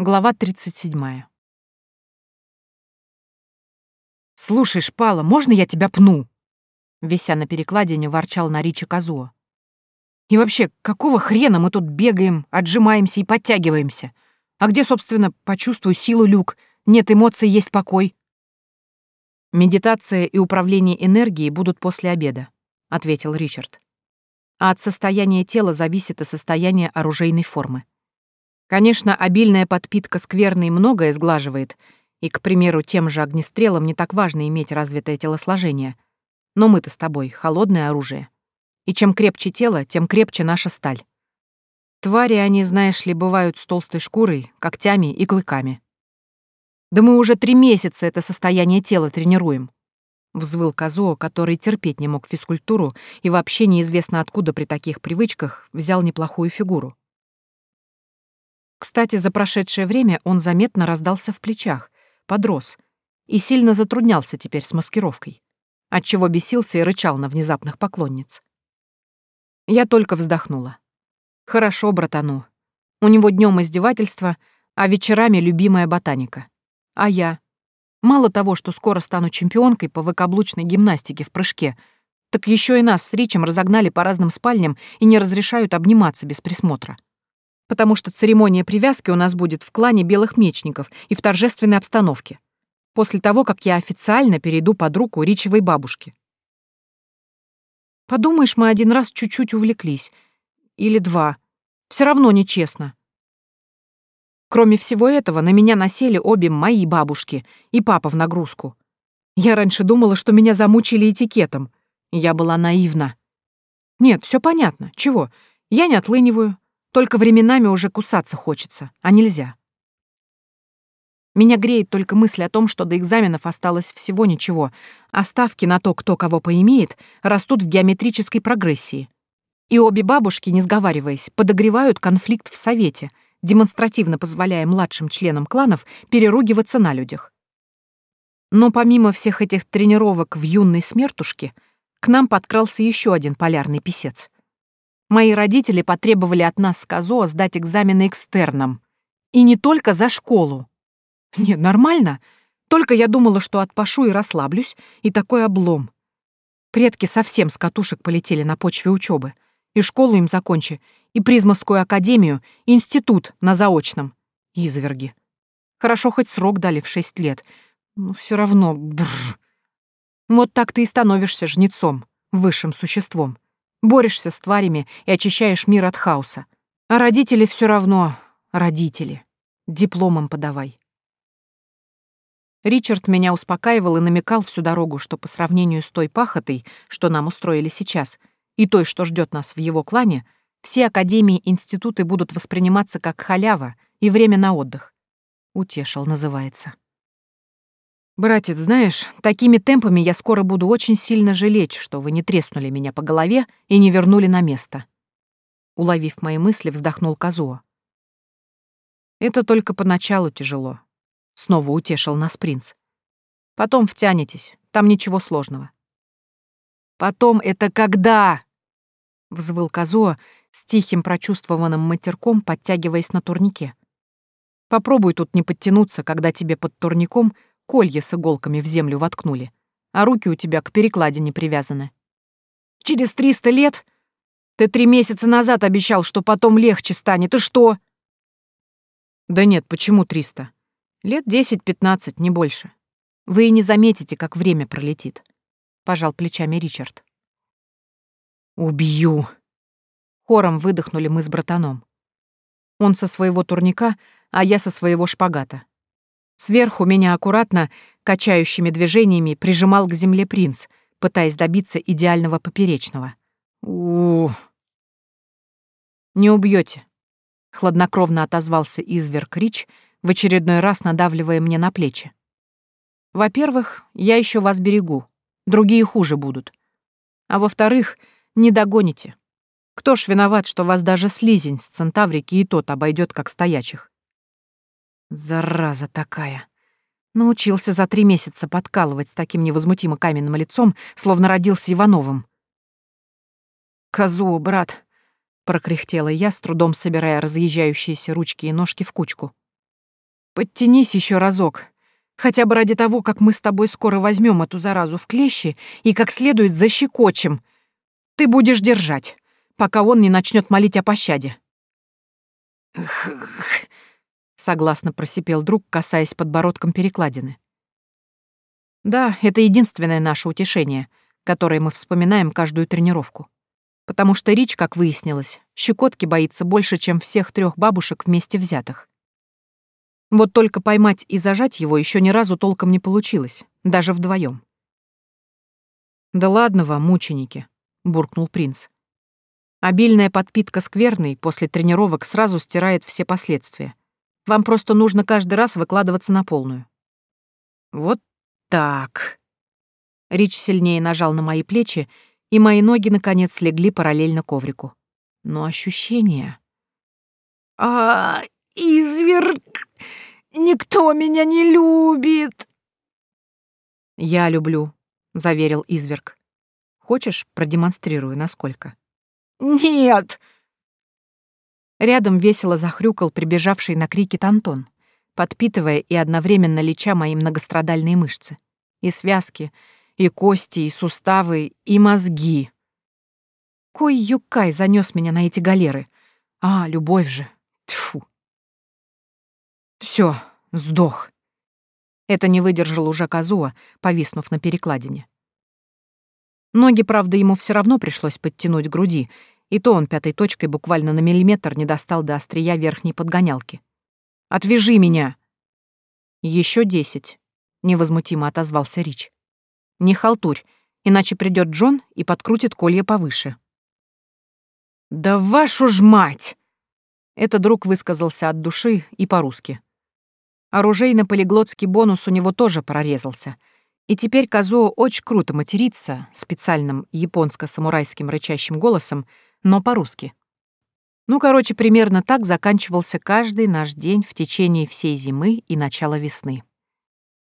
Глава 37. «Слушай, Шпала, можно я тебя пну?» Вися на перекладине ворчал на Ричи Казуо. «И вообще, какого хрена мы тут бегаем, отжимаемся и подтягиваемся? А где, собственно, почувствую силу, Люк? Нет эмоций, есть покой». «Медитация и управление энергией будут после обеда», — ответил Ричард. «А от состояния тела зависит и состояние оружейной формы. Конечно, обильная подпитка скверной многое сглаживает, и, к примеру, тем же огнестрелом не так важно иметь развитое телосложение. Но мы-то с тобой — холодное оружие. И чем крепче тело, тем крепче наша сталь. Твари они, знаешь ли, бывают с толстой шкурой, когтями и клыками. Да мы уже три месяца это состояние тела тренируем. Взвыл Казуо, который терпеть не мог физкультуру и вообще неизвестно откуда при таких привычках взял неплохую фигуру. Кстати, за прошедшее время он заметно раздался в плечах, подрос и сильно затруднялся теперь с маскировкой, отчего бесился и рычал на внезапных поклонниц. Я только вздохнула. Хорошо, братану. У него днем издевательство, а вечерами любимая ботаника. А я? Мало того, что скоро стану чемпионкой по выкаблучной гимнастике в прыжке, так еще и нас с Ричем разогнали по разным спальням и не разрешают обниматься без присмотра потому что церемония привязки у нас будет в клане белых мечников и в торжественной обстановке. После того, как я официально перейду под руку Ричевой бабушки. Подумаешь, мы один раз чуть-чуть увлеклись. Или два. Все равно нечестно. Кроме всего этого, на меня насели обе мои бабушки и папа в нагрузку. Я раньше думала, что меня замучили этикетом. Я была наивна. Нет, все понятно. Чего? Я не отлыниваю. Только временами уже кусаться хочется, а нельзя. Меня греет только мысль о том, что до экзаменов осталось всего ничего, а ставки на то, кто кого поимеет, растут в геометрической прогрессии. И обе бабушки, не сговариваясь, подогревают конфликт в Совете, демонстративно позволяя младшим членам кланов переругиваться на людях. Но помимо всех этих тренировок в юной смертушке, к нам подкрался еще один полярный писец — Мои родители потребовали от нас с Козо сдать экзамены экстерном. И не только за школу. Не, нормально. Только я думала, что отпашу и расслаблюсь, и такой облом. Предки совсем с катушек полетели на почве учебы. И школу им закончи, и призмовскую академию, и институт на заочном. Изверги. Хорошо, хоть срок дали в шесть лет. Ну, Но все равно... Бррр. Вот так ты и становишься жнецом, высшим существом. Борешься с тварями и очищаешь мир от хаоса. А родители все равно родители. Дипломом подавай. Ричард меня успокаивал и намекал всю дорогу, что по сравнению с той пахотой, что нам устроили сейчас, и той, что ждет нас в его клане, все академии и институты будут восприниматься как халява и время на отдых. Утешил, называется. «Братец, знаешь, такими темпами я скоро буду очень сильно жалеть, что вы не треснули меня по голове и не вернули на место». Уловив мои мысли, вздохнул Казуо. «Это только поначалу тяжело», — снова утешил нас принц. «Потом втянетесь, там ничего сложного». «Потом это когда?» — взвыл Казуо с тихим прочувствованным матерком, подтягиваясь на турнике. «Попробуй тут не подтянуться, когда тебе под турником — колья с иголками в землю воткнули, а руки у тебя к перекладине привязаны. Через триста лет? Ты три месяца назад обещал, что потом легче станет, и что? Да нет, почему триста? Лет десять-пятнадцать, не больше. Вы и не заметите, как время пролетит. Пожал плечами Ричард. Убью. Хором выдохнули мы с братаном. Он со своего турника, а я со своего шпагата. Сверху меня аккуратно, качающими движениями, прижимал к земле принц, пытаясь добиться идеального поперечного. у «Не убьете, хладнокровно отозвался изверг Рич, в очередной раз надавливая мне на плечи. «Во-первых, я еще вас берегу. Другие хуже будут. А во-вторых, не догоните. Кто ж виноват, что вас даже слизень с центаврики и тот обойдет как стоячих? Зараза такая. Ну, Научился за три месяца подкалывать с таким невозмутимо каменным лицом, словно родился Ивановым. «Козу, брат!» — прокряхтела я, с трудом собирая разъезжающиеся ручки и ножки в кучку. «Подтянись еще разок, хотя бы ради того, как мы с тобой скоро возьмем эту заразу в клещи и как следует защекочем. Ты будешь держать, пока он не начнет молить о пощаде». х х согласно просипел друг, касаясь подбородком перекладины. Да, это единственное наше утешение, которое мы вспоминаем каждую тренировку. Потому что Рич, как выяснилось, щекотки боится больше, чем всех трех бабушек вместе взятых. Вот только поймать и зажать его еще ни разу толком не получилось, даже вдвоем. «Да ладно вам, мученики», — буркнул принц. Обильная подпитка скверной после тренировок сразу стирает все последствия. Вам просто нужно каждый раз выкладываться на полную». «Вот так». Рич сильнее нажал на мои плечи, и мои ноги, наконец, слегли параллельно коврику. Но ощущение... а изверг! Никто меня не любит!» «Я люблю», — заверил изверг. «Хочешь, продемонстрирую, насколько?» «Нет!» Рядом весело захрюкал прибежавший на крики Тантон, подпитывая и одновременно леча мои многострадальные мышцы. И связки, и кости, и суставы, и мозги. Кой юкай занес меня на эти галеры. А, любовь же. Тьфу. Все, сдох. Это не выдержал уже Казуа, повиснув на перекладине. Ноги, правда, ему все равно пришлось подтянуть груди, и то он пятой точкой буквально на миллиметр не достал до острия верхней подгонялки. «Отвяжи меня!» «Еще десять», — невозмутимо отозвался Рич. «Не халтурь, иначе придет Джон и подкрутит колье повыше». «Да вашу ж мать!» Это друг высказался от души и по-русски. Оружейно-полиглотский бонус у него тоже прорезался. И теперь Казуо очень круто матерится специальным японско-самурайским рычащим голосом — но по-русски. Ну, короче, примерно так заканчивался каждый наш день в течение всей зимы и начала весны.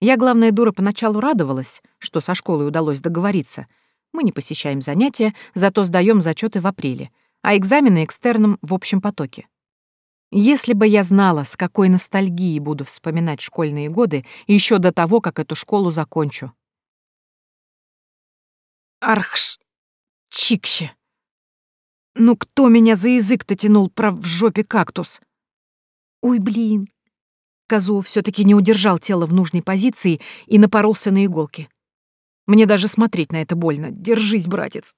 Я, главная дура, поначалу радовалась, что со школой удалось договориться. Мы не посещаем занятия, зато сдаем зачеты в апреле, а экзамены экстерном в общем потоке. Если бы я знала, с какой ностальгией буду вспоминать школьные годы еще до того, как эту школу закончу. Архш! Чикще! Ну кто меня за язык-то тянул про в жопе кактус? Ой, блин. Козу все-таки не удержал тело в нужной позиции и напоролся на иголки. Мне даже смотреть на это больно. Держись, братец.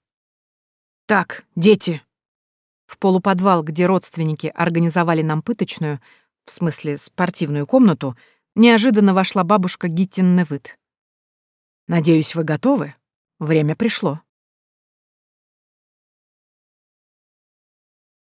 Так, дети. В полуподвал, где родственники организовали нам пыточную, в смысле спортивную комнату, неожиданно вошла бабушка Гиттин Невыт. «Надеюсь, вы готовы? Время пришло».